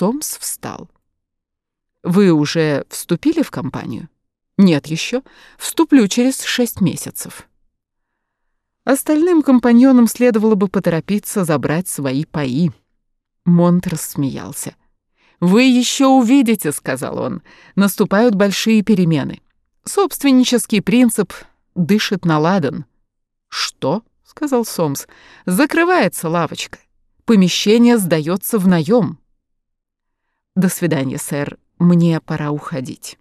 Сомс встал. «Вы уже вступили в компанию?» «Нет еще. Вступлю через шесть месяцев». Остальным компаньонам следовало бы поторопиться забрать свои паи. Монт рассмеялся. «Вы еще увидите», — сказал он, — «наступают большие перемены. Собственнический принцип дышит на ладан». «Что?» — сказал Сомс. «Закрывается лавочка. Помещение сдается в наем». «До свидания, сэр. Мне пора уходить».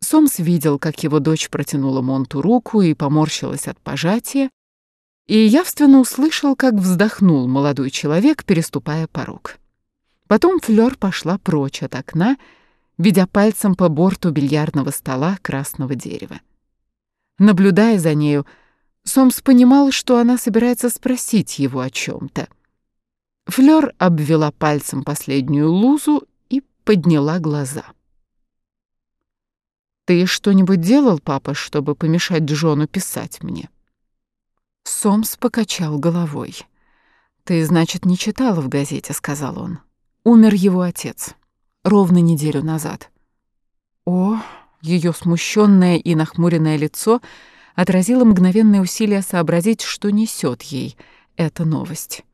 Сомс видел, как его дочь протянула Монту руку и поморщилась от пожатия, и явственно услышал, как вздохнул молодой человек, переступая порог. Потом Флёр пошла прочь от окна, ведя пальцем по борту бильярдного стола красного дерева. Наблюдая за нею, Сомс понимал, что она собирается спросить его о чем то Флёр обвела пальцем последнюю лузу и подняла глаза. «Ты что-нибудь делал, папа, чтобы помешать Джону писать мне?» Сомс покачал головой. «Ты, значит, не читала в газете», — сказал он. «Умер его отец. Ровно неделю назад». О, ее смущенное и нахмуренное лицо отразило мгновенное усилие сообразить, что несет ей эта новость.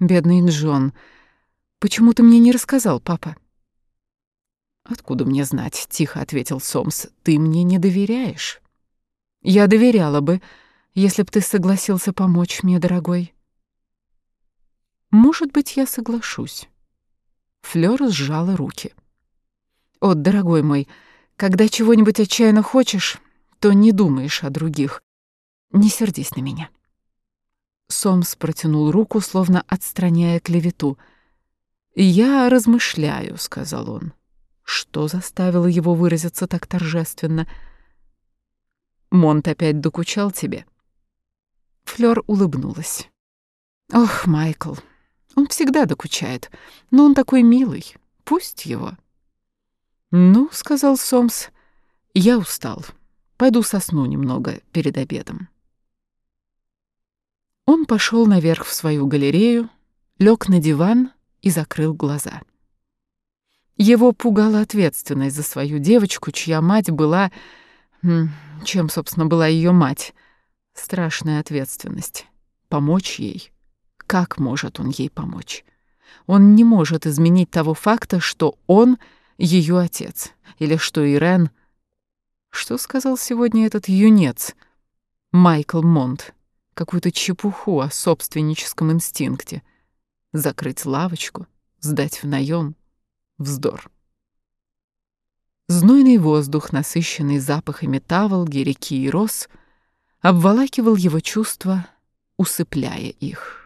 «Бедный Джон, почему ты мне не рассказал, папа?» «Откуда мне знать?» — тихо ответил Сомс. «Ты мне не доверяешь». «Я доверяла бы, если б ты согласился помочь мне, дорогой». «Может быть, я соглашусь». Флёр сжала руки. «О, дорогой мой, когда чего-нибудь отчаянно хочешь, то не думаешь о других. Не сердись на меня». Сомс протянул руку, словно отстраняя клевету. «Я размышляю», — сказал он. Что заставило его выразиться так торжественно? «Монт опять докучал тебе?» Флёр улыбнулась. «Ох, Майкл, он всегда докучает, но он такой милый. Пусть его». «Ну», — сказал Сомс, — «я устал. Пойду сосну немного перед обедом». Он пошел наверх в свою галерею, лег на диван и закрыл глаза. Его пугала ответственность за свою девочку, чья мать была... Чем, собственно, была ее мать? Страшная ответственность. Помочь ей? Как может он ей помочь? Он не может изменить того факта, что он ее отец, или что Ирен... Что сказал сегодня этот юнец? Майкл Монт. Какую-то чепуху о собственническом инстинкте. Закрыть лавочку, сдать в наем. Вздор. Знойный воздух, насыщенный запахами таволги, реки и роз, обволакивал его чувства, усыпляя их.